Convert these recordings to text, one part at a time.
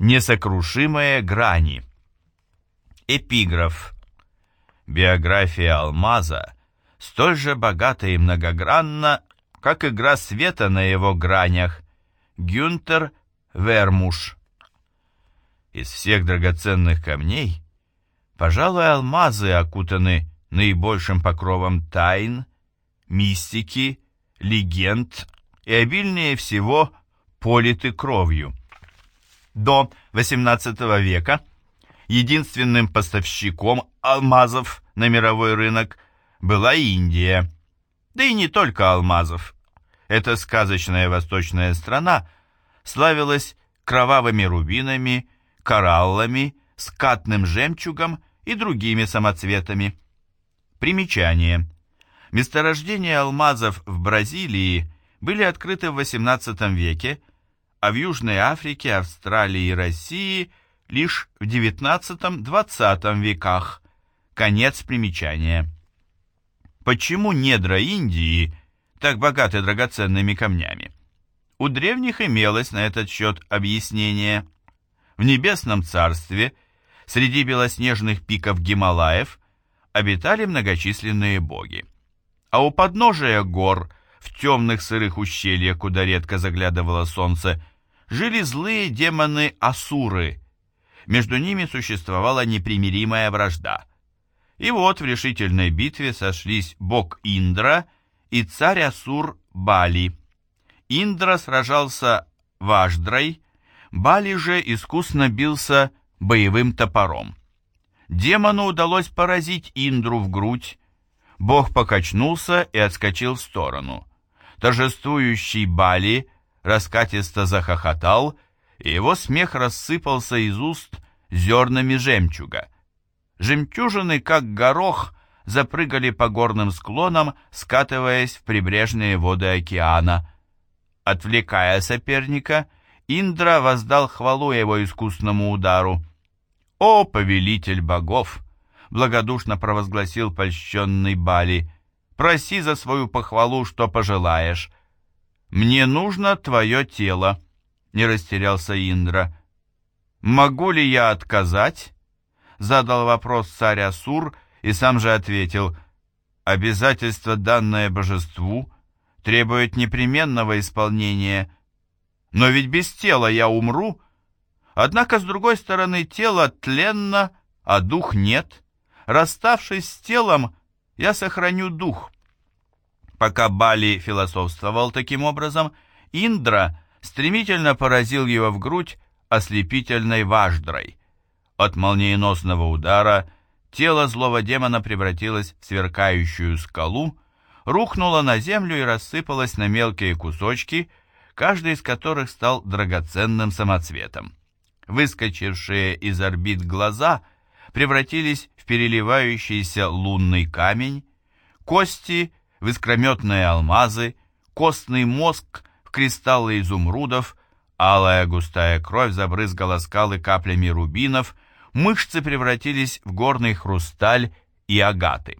Несокрушимые грани. Эпиграф. Биография алмаза столь же богата и многогранна, как игра света на его гранях. Гюнтер Вермуш. Из всех драгоценных камней, пожалуй, алмазы окутаны наибольшим покровом тайн, мистики, легенд и обильнее всего политы кровью. До XVIII века единственным поставщиком алмазов на мировой рынок была Индия. Да и не только алмазов. Эта сказочная восточная страна славилась кровавыми рубинами, кораллами, скатным жемчугом и другими самоцветами. Примечание. Месторождения алмазов в Бразилии были открыты в XVIII веке, а в Южной Африке, Австралии и России лишь в XIX-XX веках. Конец примечания. Почему недра Индии так богаты драгоценными камнями? У древних имелось на этот счет объяснение. В небесном царстве, среди белоснежных пиков Гималаев, обитали многочисленные боги. А у подножия гор, в темных сырых ущельях, куда редко заглядывало солнце, жили злые демоны-асуры. Между ними существовала непримиримая вражда. И вот в решительной битве сошлись бог Индра и царь Асур Бали. Индра сражался Важдрой, Бали же искусно бился боевым топором. Демону удалось поразить Индру в грудь. Бог покачнулся и отскочил в сторону. Торжествующий Бали раскатисто захохотал, и его смех рассыпался из уст зернами жемчуга. Жемчужины, как горох, запрыгали по горным склонам, скатываясь в прибрежные воды океана. Отвлекая соперника, Индра воздал хвалу его искусному удару. «О, повелитель богов!» — благодушно провозгласил польщенный Бали. «Проси за свою похвалу, что пожелаешь». «Мне нужно твое тело», — не растерялся Индра. «Могу ли я отказать?» — задал вопрос царь Асур и сам же ответил. «Обязательство, данное божеству, требует непременного исполнения. Но ведь без тела я умру. Однако, с другой стороны, тело тленно, а дух нет. Расставшись с телом, я сохраню дух». Пока Бали философствовал таким образом, Индра стремительно поразил его в грудь ослепительной важдрой. От молниеносного удара тело злого демона превратилось в сверкающую скалу, рухнуло на землю и рассыпалось на мелкие кусочки, каждый из которых стал драгоценным самоцветом. Выскочившие из орбит глаза превратились в переливающийся лунный камень, кости — в искрометные алмазы, костный мозг в кристаллы изумрудов, алая густая кровь забрызгала скалы каплями рубинов, мышцы превратились в горный хрусталь и агаты.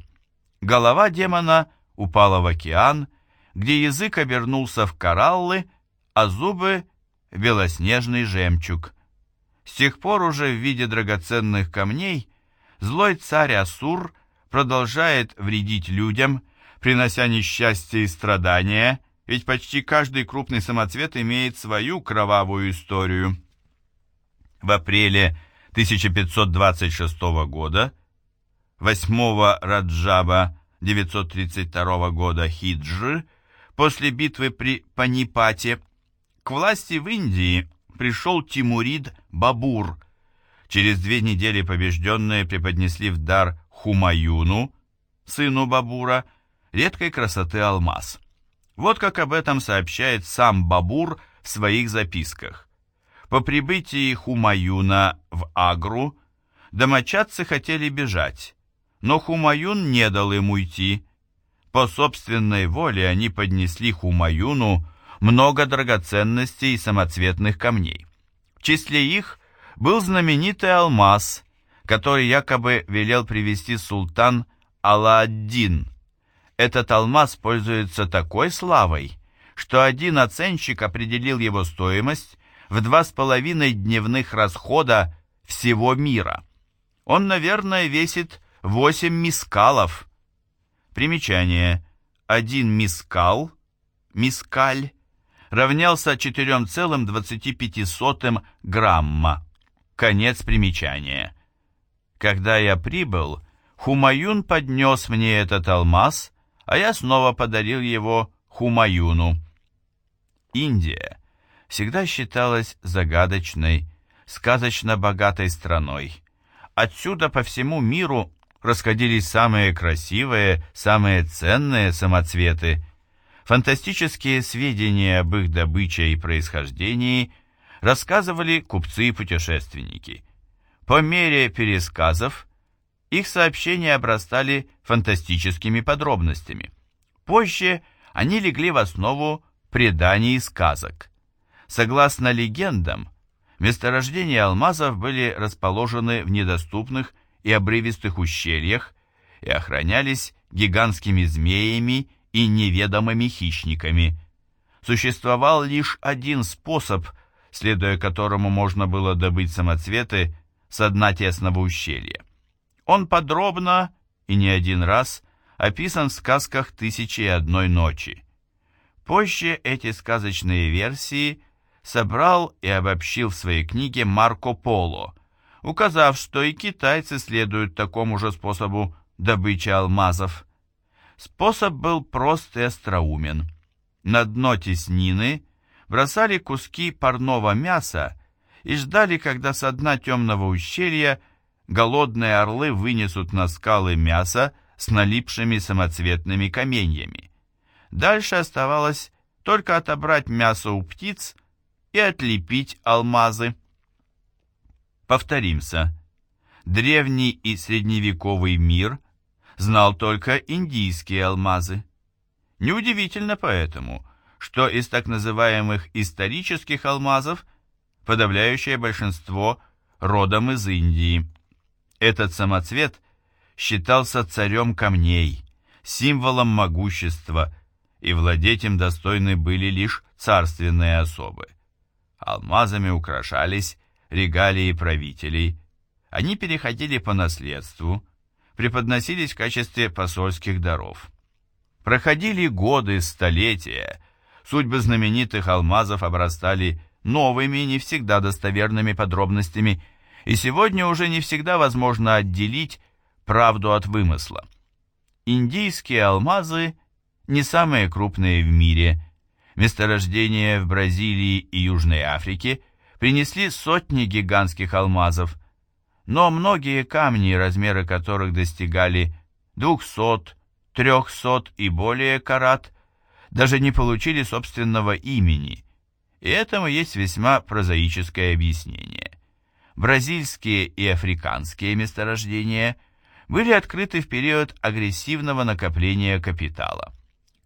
Голова демона упала в океан, где язык обернулся в кораллы, а зубы — белоснежный жемчуг. С тех пор уже в виде драгоценных камней злой царь Асур продолжает вредить людям, принося несчастье и страдания, ведь почти каждый крупный самоцвет имеет свою кровавую историю. В апреле 1526 года, 8 Раджаба 932 года Хиджи, после битвы при Панипате, к власти в Индии пришел Тимурид Бабур. Через две недели побежденные преподнесли в дар Хумаюну, сыну Бабура, редкой красоты алмаз. Вот как об этом сообщает сам Бабур в своих записках. По прибытии Хумаюна в Агру домочадцы хотели бежать, но Хумаюн не дал им уйти. По собственной воле они поднесли Хумаюну много драгоценностей и самоцветных камней. В числе их был знаменитый алмаз, который якобы велел привезти султан Алла-ад-Дин – этот алмаз пользуется такой славой, что один оценщик определил его стоимость в два с половиной дневных расхода всего мира. Он, наверное, весит 8 мискалов. Примечание. Один мискал, мискаль, равнялся 4,25 грамма. Конец примечания. Когда я прибыл, Хумаюн поднес мне этот алмаз, а я снова подарил его Хумаюну. Индия всегда считалась загадочной, сказочно богатой страной. Отсюда по всему миру расходились самые красивые, самые ценные самоцветы. Фантастические сведения об их добыче и происхождении рассказывали купцы и путешественники. По мере пересказов их сообщения обрастали фантастическими подробностями. Позже они легли в основу преданий и сказок. Согласно легендам, месторождения алмазов были расположены в недоступных и обрывистых ущельях и охранялись гигантскими змеями и неведомыми хищниками. Существовал лишь один способ, следуя которому можно было добыть самоцветы с дна тесного ущелья. Он подробно и не один раз описан в сказках «Тысячи и одной ночи». Позже эти сказочные версии собрал и обобщил в своей книге Марко Поло, указав, что и китайцы следуют такому же способу добычи алмазов. Способ был прост и остроумен. На дно теснины бросали куски парного мяса и ждали, когда со дна темного ущелья голодные орлы вынесут на скалы мясо с налипшими самоцветными каменьями. Дальше оставалось только отобрать мясо у птиц и отлепить алмазы. Повторимся. Древний и средневековый мир знал только индийские алмазы. Неудивительно поэтому, что из так называемых исторических алмазов подавляющее большинство родом из Индии. Этот самоцвет считался царем камней, символом могущества, и владеть им достойны были лишь царственные особы. Алмазами украшались регалии правителей, они переходили по наследству, преподносились в качестве посольских даров. Проходили годы, столетия, судьбы знаменитых алмазов обрастали новыми, не всегда достоверными подробностями, и сегодня уже не всегда возможно отделить правду от вымысла. Индийские алмазы не самые крупные в мире. Месторождения в Бразилии и Южной Африке принесли сотни гигантских алмазов, но многие камни, размеры которых достигали 200, 300 и более карат, даже не получили собственного имени, и этому есть весьма прозаическое объяснение. Бразильские и африканские месторождения были открыты в период агрессивного накопления капитала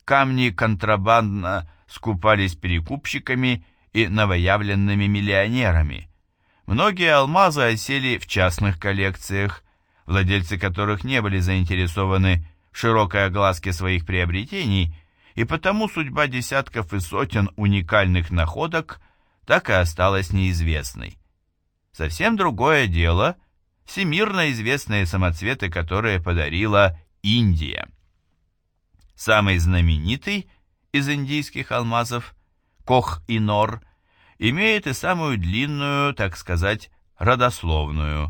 камни контрабандно скупались перекупщиками и новоявленными миллионерами. Многие алмазы осели в частных коллекциях, владельцы которых не были заинтересованы в широкой огласке своих приобретений, и потому судьба десятков и сотен уникальных находок так и осталась неизвестной. Совсем другое дело – всемирно известные самоцветы, которые подарила Индия. Самый знаменитый из индийских алмазов, Кох-и-Нор, имеет и самую длинную, так сказать, родословную.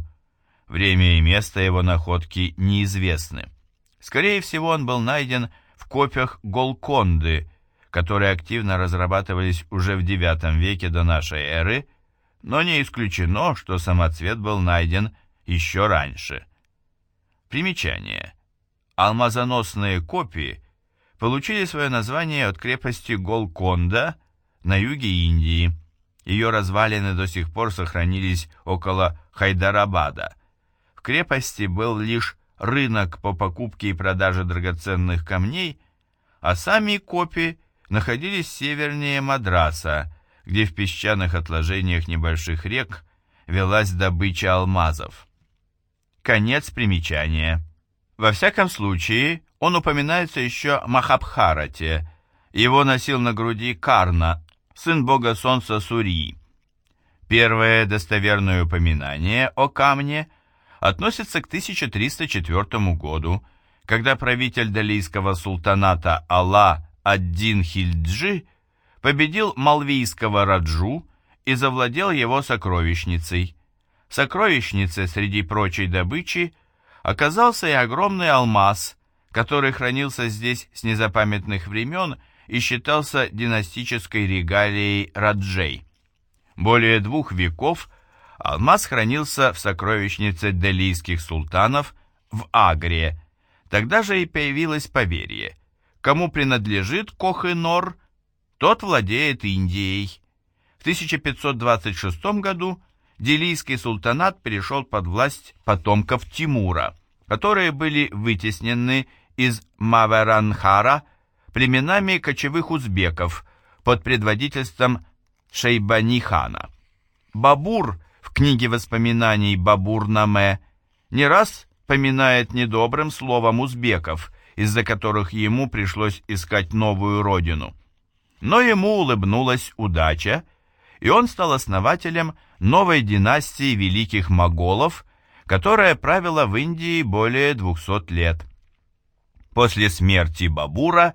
Время и место его находки неизвестны. Скорее всего, он был найден в копиях Голконды, которые активно разрабатывались уже в IX веке до нашей эры, но не исключено, что самоцвет был найден еще раньше. Примечание. Алмазоносные копии – получили свое название от крепости Голконда на юге Индии. Ее развалины до сих пор сохранились около Хайдарабада. В крепости был лишь рынок по покупке и продаже драгоценных камней, а сами копи находились севернее Мадраса, где в песчаных отложениях небольших рек велась добыча алмазов. Конец примечания. Во всяком случае, он упоминается еще Махабхарате. Его носил на груди Карна, сын бога солнца Сурии. Первое достоверное упоминание о камне относится к 1304 году, когда правитель Далийского султаната Алла ад-Дин Хильджи победил малвийского Раджу и завладел его сокровищницей. Сокровищницей среди прочей добычи оказался и огромный алмаз, который хранился здесь с незапамятных времен и считался династической регалией Раджей. Более двух веков алмаз хранился в сокровищнице делийских султанов в Агре. Тогда же и появилось поверье. Кому принадлежит Кох-и-Нор, тот владеет Индией. В 1526 году Делийский султанат перешел под власть потомков Тимура, которые были вытеснены из Маверанхара племенами кочевых узбеков под предводительством Шейбани-хана. Бабур в книге воспоминаний Бабур-Наме не раз поминает недобрым словом узбеков, из-за которых ему пришлось искать новую родину. Но ему улыбнулась удача, и он стал основателем новой династии великих моголов, которая правила в Индии более 200 лет. После смерти Бабура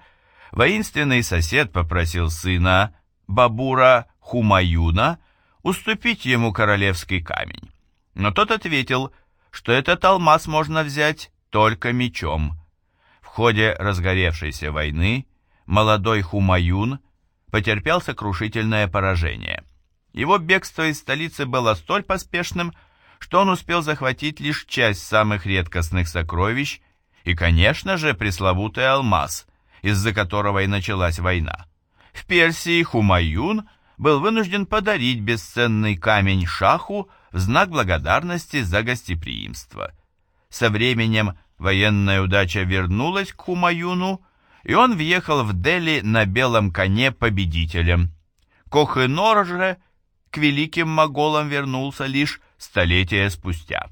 воинственный сосед попросил сына Бабура Хумаюна уступить ему королевский камень. Но тот ответил, что этот алмаз можно взять только мечом. В ходе разгоревшейся войны молодой Хумаюн потерпел сокрушительное поражение. Его бегство из столицы было столь поспешным, что он успел захватить лишь часть самых редкостных сокровищ и, конечно же, пресловутый алмаз, из-за которого и началась война. В Персии Хумаюн был вынужден подарить бесценный камень шаху в знак благодарности за гостеприимство. Со временем военная удача вернулась к Хумаюну, и он въехал в Дели на белом коне победителем. Кохенор же к великим моголам вернулся лишь столетия спустя.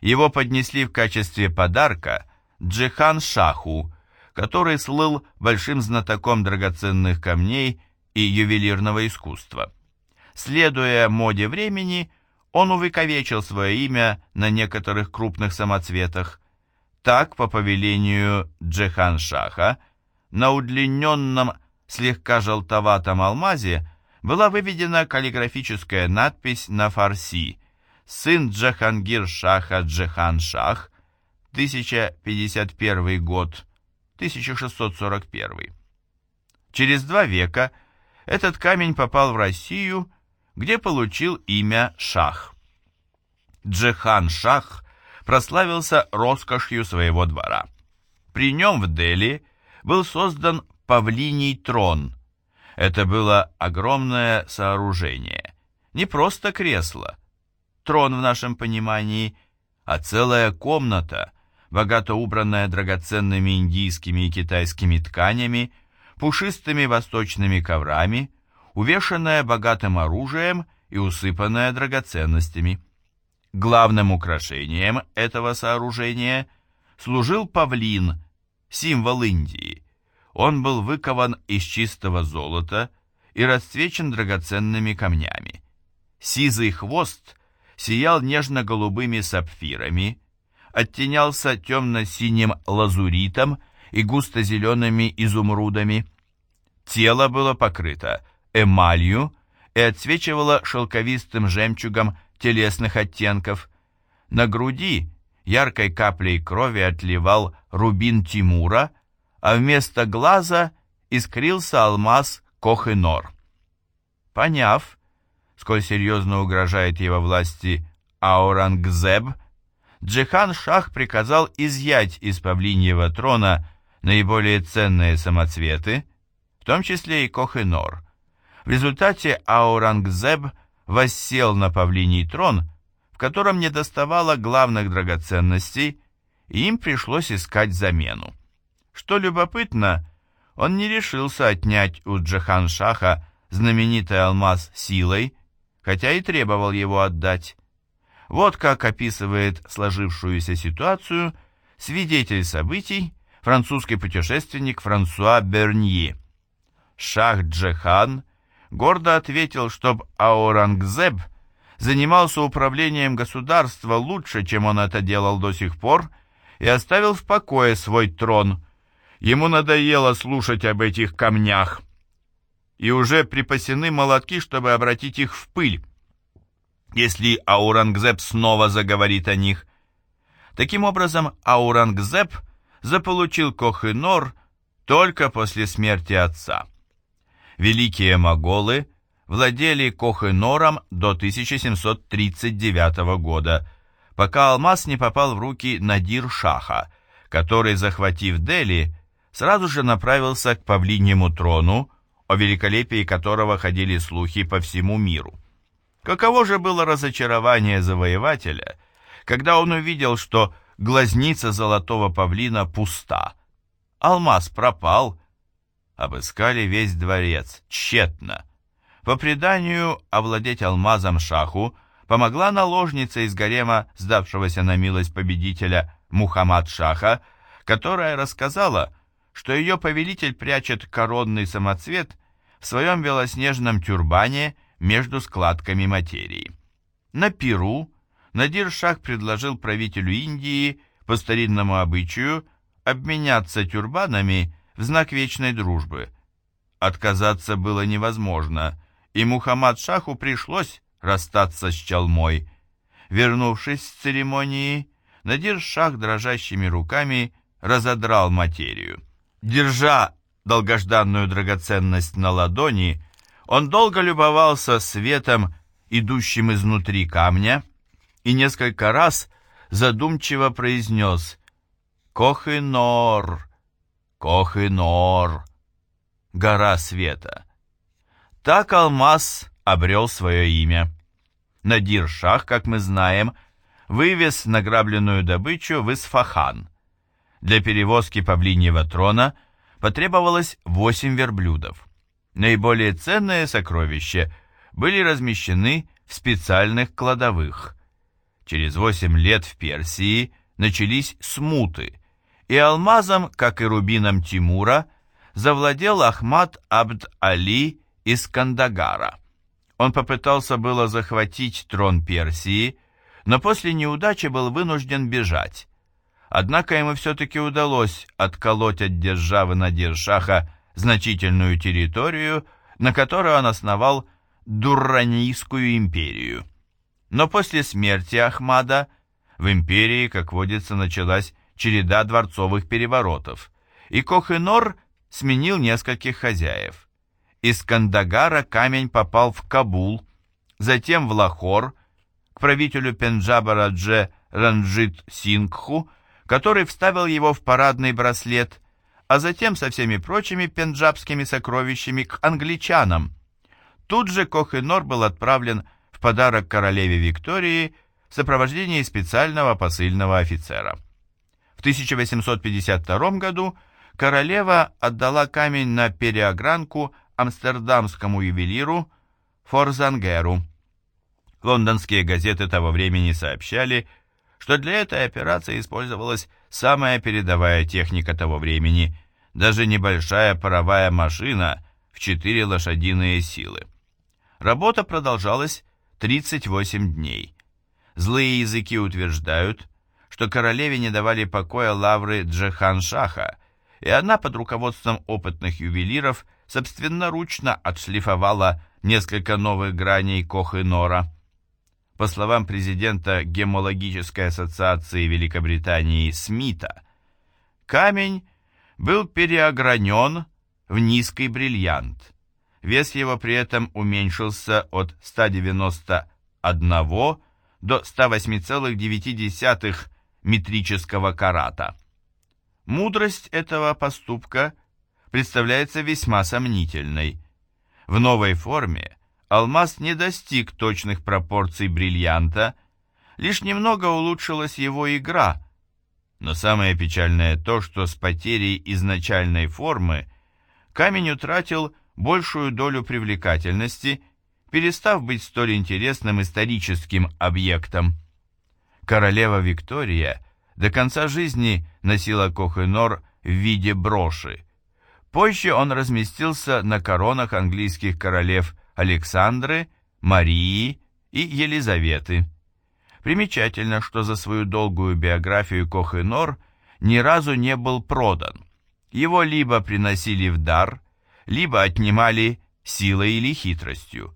Его поднесли в качестве подарка Джихан Шаху, который слыл большим знатоком драгоценных камней и ювелирного искусства. Следуя моде времени, он увековечил свое имя на некоторых крупных самоцветах. Так, по повелению Джихан-Шаха, на удлиненном, слегка желтоватом алмазе была выведена каллиграфическая надпись на фарси «Сын Джахангир-Шаха Джихан-Шах, 1051 год, 1641». Через два века этот камень попал в Россию, где получил имя Шах. Джихан-Шах прославился роскошью своего двора. При нем в Дели – был создан павлиний трон. Это было огромное сооружение. Не просто кресло, трон в нашем понимании, а целая комната, богато убранная драгоценными индийскими и китайскими тканями, пушистыми восточными коврами, увешанная богатым оружием и усыпанная драгоценностями. Главным украшением этого сооружения служил павлин, символ Индии. Он был выкован из чистого золота и расцвечен драгоценными камнями. Сизый хвост сиял нежно-голубыми сапфирами, оттенялся темно-синим лазуритом и густо-зелеными изумрудами. Тело было покрыто эмалью и отсвечивало шелковистым жемчугом телесных оттенков. На груди яркой каплей крови отливал рубин Тимура, а вместо глаза искрился алмаз Кох-и-Нор. Поняв, сколь серьезно угрожает его власти Аурангзеб, Джихан Шах приказал изъять из павлиньего трона наиболее ценные самоцветы, в том числе и Кох-и-Нор. В результате Аурангзеб воссел на павлиний трон, в котором не доставало главных драгоценностей, и им пришлось искать замену. Что любопытно, он не решился отнять у Джахан-Шаха знаменитый алмаз силой, хотя и требовал его отдать. Вот как описывает сложившуюся ситуацию свидетель событий, французский путешественник Франсуа Бернье. Шах Джехан гордо ответил, чтоб Аурангзеб занимался управлением государства лучше, чем он это делал до сих пор, и оставил в покое свой трон. Ему надоело слушать об этих камнях, и уже припасены молотки, чтобы обратить их в пыль, если Аурангзеб снова заговорит о них. Таким образом, Аурангзеб заполучил Кохинор только после смерти отца. Великие моголы владели Кохинором до 1739 года, пока алмаз не попал в руки Надир-Шаха, который, захватив Дели, сразу же направился к павлиньему трону, о великолепии которого ходили слухи по всему миру. Каково же было разочарование завоевателя, когда он увидел, что глазница золотого павлина пуста. Алмаз пропал. Обыскали весь дворец, тщетно. По преданию, овладеть алмазом шаху помогла наложница из гарема, сдавшегося на милость победителя Мухаммад Шаха, которая рассказала, что ее повелитель прячет коронный самоцвет в своем белоснежном тюрбане между складками материи. На Перу Надир Шах предложил правителю Индии по старинному обычаю обменяться тюрбанами в знак вечной дружбы. Отказаться было невозможно, и Мухаммад Шаху пришлось расстаться с чалмой. Вернувшись с церемонии, Надир Шах дрожащими руками разодрал материю. Держа долгожданную драгоценность на ладони, он долго любовался светом, идущим изнутри камня, и несколько раз задумчиво произнес «Кохинор, Кохинор, гора света». Так алмаз обрел свое имя. Надир-Шах, как мы знаем, вывез награбленную добычу в Исфахан – для перевозки павлиньего трона потребовалось восемь верблюдов. Наиболее ценные сокровища были размещены в специальных кладовых. Через восемь лет в Персии начались смуты, и алмазом, как и рубином Тимура, завладел Ахмад Абд-Али из Кандагара. Он попытался было захватить трон Персии, но после неудачи был вынужден бежать. Однако ему все-таки удалось отколоть от державы Надиршаха значительную территорию, на которую он основал Дурранийскую империю. Но после смерти Ахмада в империи, как водится, началась череда дворцовых переворотов, и Кохенор сменил нескольких хозяев. Из Кандагара камень попал в Кабул, затем в Лахор, к правителю Пенджаба Радже Ранджит Сингху, который вставил его в парадный браслет, а затем со всеми прочими пенджабскими сокровищами к англичанам. Тут же Кохенор был отправлен в подарок королеве Виктории в сопровождении специального посыльного офицера. В 1852 году королева отдала камень на переогранку амстердамскому ювелиру Форзангеру. Лондонские газеты того времени сообщали, что для этой операции использовалась самая передовая техника того времени, даже небольшая паровая машина в 4 лошадиные силы. Работа продолжалась 38 дней. Злые языки утверждают, что королеве не давали покоя лавры Джахан-Шаха, и она под руководством опытных ювелиров собственноручно отшлифовала несколько новых граней Кох-и-Нора. По словам президента Гемологической ассоциации Великобритании Смита, камень был переогранен в низкий бриллиант. Вес его при этом уменьшился от 191 до 108,9 метрического карата. Мудрость этого поступка представляется весьма сомнительной. В новой форме алмаз не достиг точных пропорций бриллианта, лишь немного улучшилась его игра. Но самое печальное то, что с потерей изначальной формы камень утратил большую долю привлекательности, перестав быть столь интересным историческим объектом. Королева Виктория до конца жизни носила Кохенор в виде броши. Позже он разместился на коронах английских королев Александры, Марии и Елизаветы. Примечательно, что за свою долгую биографию Кох-и-Нор ни разу не был продан. Его либо приносили в дар, либо отнимали силой или хитростью.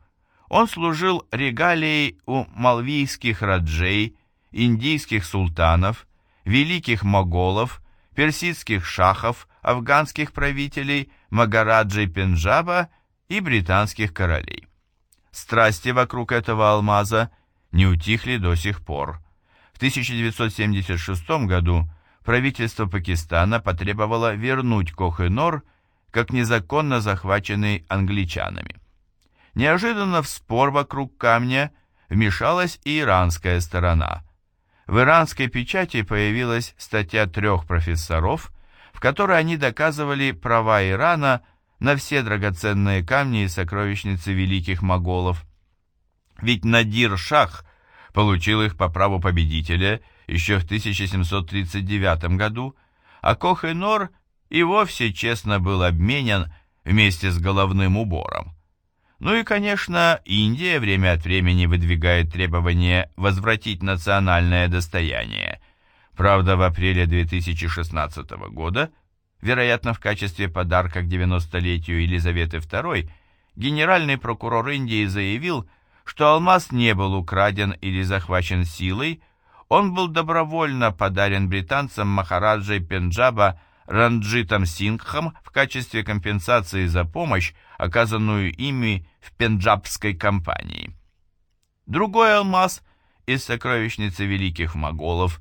Он служил регалией у малвийских раджей, индийских султанов, великих моголов, персидских шахов, афганских правителей, магараджей Пенджаба и британских королей. Страсти вокруг этого алмаза не утихли до сих пор. В 1976 году правительство Пакистана потребовало вернуть Кох-и-Нор как незаконно захваченный англичанами. Неожиданно в спор вокруг камня вмешалась и иранская сторона. В иранской печати появилась статья трех профессоров, в которой они доказывали права Ирана на все драгоценные камни и сокровищницы великих моголов. Ведь Надир Шах получил их по праву победителя еще в 1739 году, а Кох-и-Нор и вовсе честно был обменен вместе с головным убором. Ну и, конечно, Индия время от времени выдвигает требование возвратить национальное достояние. Правда, в апреле 2016 года вероятно, в качестве подарка к 90-летию Елизаветы II, генеральный прокурор Индии заявил, что алмаз не был украден или захвачен силой, он был добровольно подарен британцам Махараджей Пенджаба Ранджитом Сингхам в качестве компенсации за помощь, оказанную ими в пенджабской кампании. Другой алмаз из сокровищницы великих моголов,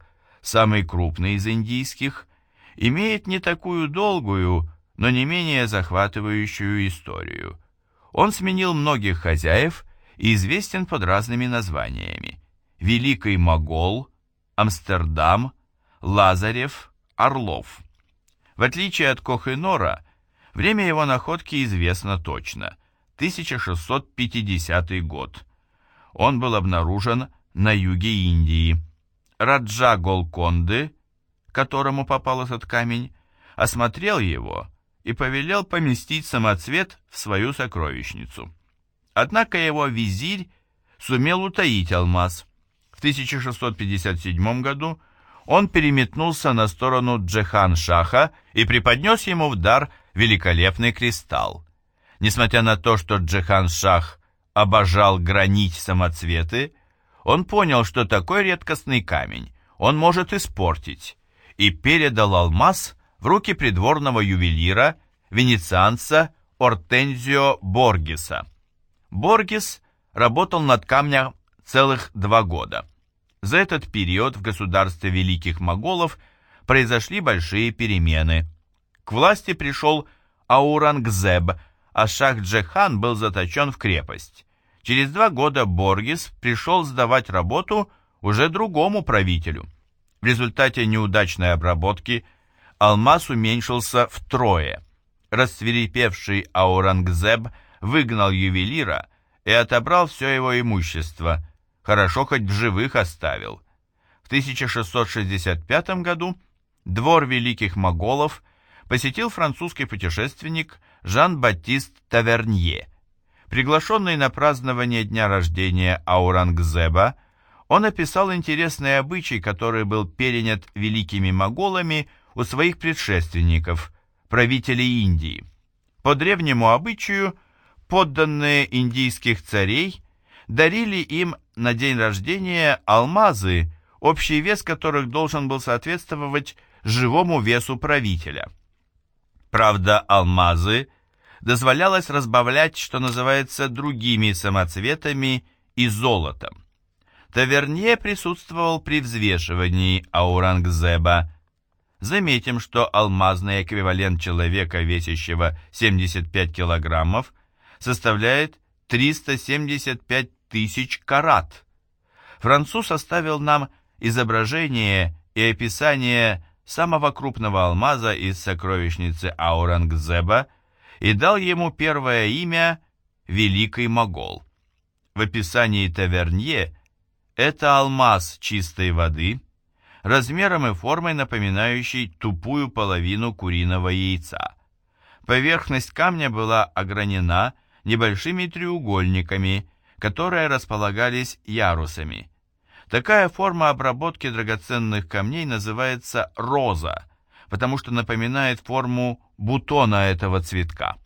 самый крупный из индийских, имеет не такую долгую, но не менее захватывающую историю. Он сменил многих хозяев и известен под разными названиями. Великий Могол, Амстердам, Лазарев, Орлов. В отличие от Кохенора, время его находки известно точно – 1650 год. Он был обнаружен на юге Индии. Раджа Голконды – которому попал этот камень, осмотрел его и повелел поместить самоцвет в свою сокровищницу. Однако его визирь сумел утаить алмаз. В 1657 году он переметнулся на сторону Джехан-Шаха и преподнес ему в дар великолепный кристалл. Несмотря на то, что Джехан-Шах обожал гранить самоцветы, он понял, что такой редкостный камень он может испортить, и передал алмаз в руки придворного ювелира, венецианца Ортензио Боргеса. Боргес работал над камнем целых два года. За этот период в государстве великих моголов произошли большие перемены. К власти пришел Аурангзеб, а Шах-Джехан был заточен в крепость. Через два года Боргес пришел сдавать работу уже другому правителю – в результате неудачной обработки алмаз уменьшился втрое. Расцвирепевший Аурангзеб выгнал ювелира и отобрал все его имущество, хорошо хоть в живых оставил. В 1665 году двор великих моголов посетил французский путешественник Жан-Батист Тавернье. Приглашенный на празднование дня рождения Аурангзеба, он описал интересный обычай, который был перенят великими моголами у своих предшественников, правителей Индии. По древнему обычаю, подданные индийских царей дарили им на день рождения алмазы, общий вес которых должен был соответствовать живому весу правителя. Правда, алмазы дозволялось разбавлять, что называется, другими самоцветами и золотом. Тавернье присутствовал при взвешивании Аурангзеба. Заметим, что алмазный эквивалент человека, весящего 75 килограммов, составляет 375 тысяч карат. Француз оставил нам изображение и описание самого крупного алмаза из сокровищницы Аурангзеба и дал ему первое имя Великий Могол. В описании Тавернье это алмаз чистой воды, размером и формой напоминающий тупую половину куриного яйца. Поверхность камня была огранена небольшими треугольниками, которые располагались ярусами. Такая форма обработки драгоценных камней называется роза, потому что напоминает форму бутона этого цветка.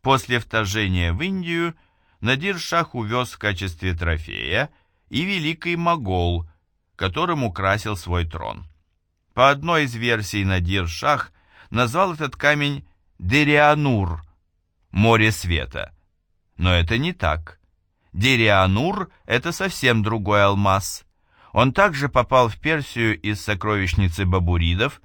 После вторжения в Индию Надир-Шах увез в качестве трофея и великий могол, которым украсил свой трон. По одной из версий Надир-Шах назвал этот камень Дерианур, море света. Но это не так. Дерианур – это совсем другой алмаз. Он также попал в Персию из сокровищницы бабуридов,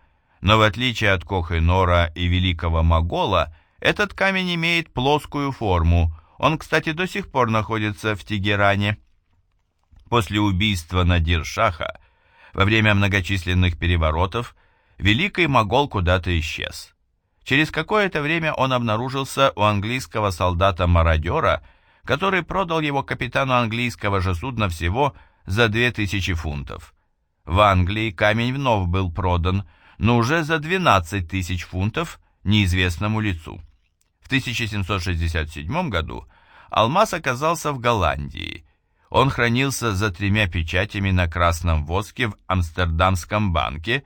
но в отличие от Кох-и-Нора и Великого Могола, этот камень имеет плоскую форму. Он, кстати, до сих пор находится в Тегеране. После убийства Надир-Шаха во время многочисленных переворотов Великий Могол куда-то исчез. Через какое-то время он обнаружился у английского солдата-мародера, который продал его капитану английского же судна всего за 2000 фунтов. В Англии камень вновь был продан, но уже за 12 тысяч фунтов неизвестному лицу. В 1767 году алмаз оказался в Голландии. Он хранился за тремя печатями на красном воске в Амстердамском банке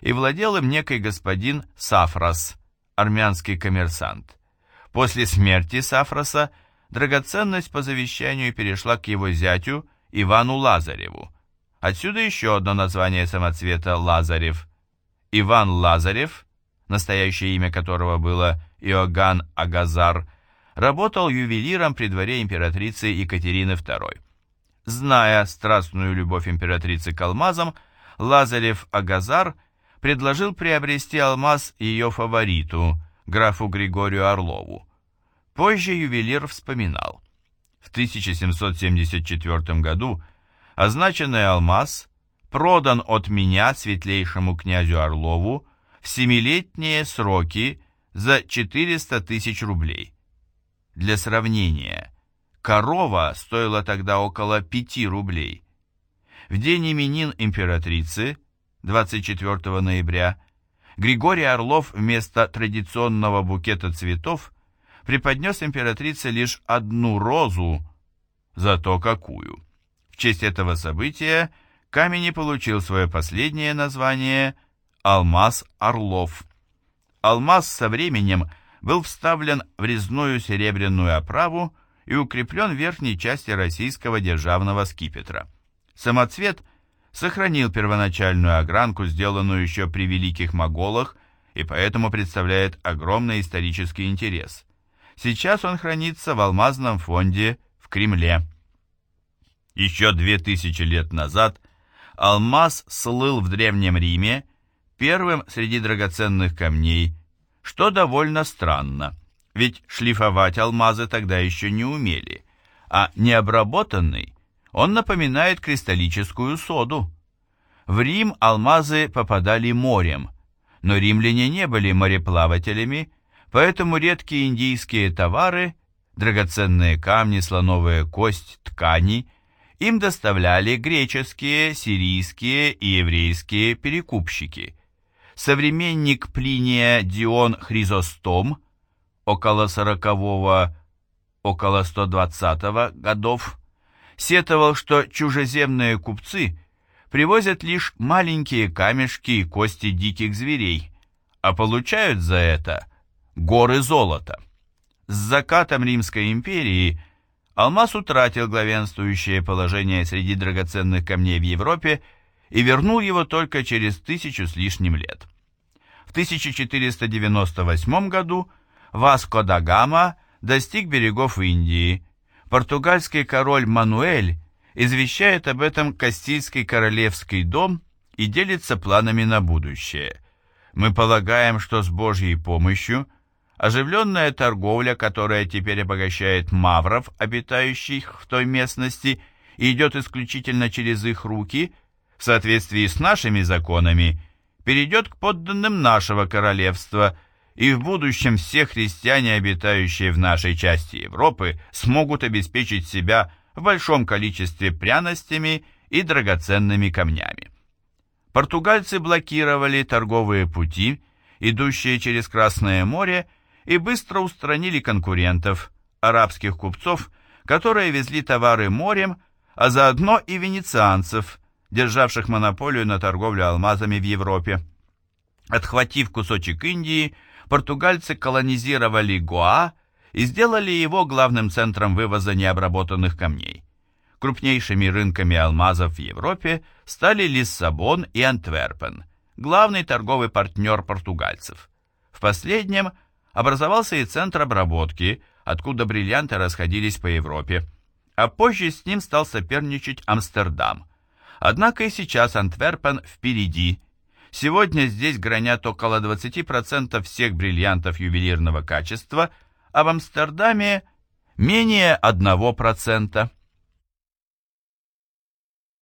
и владел им некий господин Сафрас, армянский коммерсант. После смерти Сафраса драгоценность по завещанию перешла к его зятю Ивану Лазареву. Отсюда еще одно название самоцвета Лазарев. Иван Лазарев, настоящее имя которого было Иоганн Агазар, работал ювелиром при дворе императрицы Екатерины II. Зная страстную любовь императрицы к алмазам, Лазарев Агазар предложил приобрести алмаз ее фавориту, графу Григорию Орлову. Позже ювелир вспоминал. В 1774 году означенный алмаз продан от меня светлейшему князю Орлову в семилетние сроки за 400 тысяч рублей. Для сравнения, корова стоила тогда около 5 рублей. В день именин императрицы, 24 ноября, Григорий Орлов вместо традиционного букета цветов преподнес императрице лишь одну розу, зато какую. В честь этого события камень и получил свое последнее название «Алмаз Орлов». Алмаз со временем был вставлен в резную серебряную оправу и укреплен в верхней части российского державного скипетра. Самоцвет сохранил первоначальную огранку, сделанную еще при великих моголах, и поэтому представляет огромный исторический интерес. Сейчас он хранится в алмазном фонде в Кремле. Еще две тысячи лет назад алмаз слыл в Древнем Риме первым среди драгоценных камней, что довольно странно, ведь шлифовать алмазы тогда еще не умели, а необработанный он напоминает кристаллическую соду. В Рим алмазы попадали морем, но римляне не были мореплавателями, поэтому редкие индийские товары, драгоценные камни, слоновая кость, ткани – им доставляли греческие, сирийские и еврейские перекупщики. Современник Плиния Дион Хризостом около 40-го, около 120-го годов сетовал, что чужеземные купцы привозят лишь маленькие камешки и кости диких зверей, а получают за это горы золота. С закатом Римской империи – Алмаз утратил главенствующее положение среди драгоценных камней в Европе и вернул его только через тысячу с лишним лет. В 1498 году Васко да Гама достиг берегов Индии. Португальский король Мануэль извещает об этом Кастильский королевский дом и делится планами на будущее. Мы полагаем, что с Божьей помощью – Оживленная торговля, которая теперь обогащает мавров, обитающих в той местности, и идет исключительно через их руки, в соответствии с нашими законами, перейдет к подданным нашего королевства, и в будущем все христиане, обитающие в нашей части Европы, смогут обеспечить себя в большом количестве пряностями и драгоценными камнями. Португальцы блокировали торговые пути, идущие через Красное море, и быстро устранили конкурентов, арабских купцов, которые везли товары морем, а заодно и венецианцев, державших монополию на торговлю алмазами в Европе. Отхватив кусочек Индии, португальцы колонизировали Гоа и сделали его главным центром вывоза необработанных камней. Крупнейшими рынками алмазов в Европе стали Лиссабон и Антверпен, главный торговый партнер португальцев. В последнем образовался и центр обработки, откуда бриллианты расходились по Европе, а позже с ним стал соперничать Амстердам. Однако и сейчас Антверпен впереди. Сегодня здесь гранят около 20% всех бриллиантов ювелирного качества, а в Амстердаме менее 1%.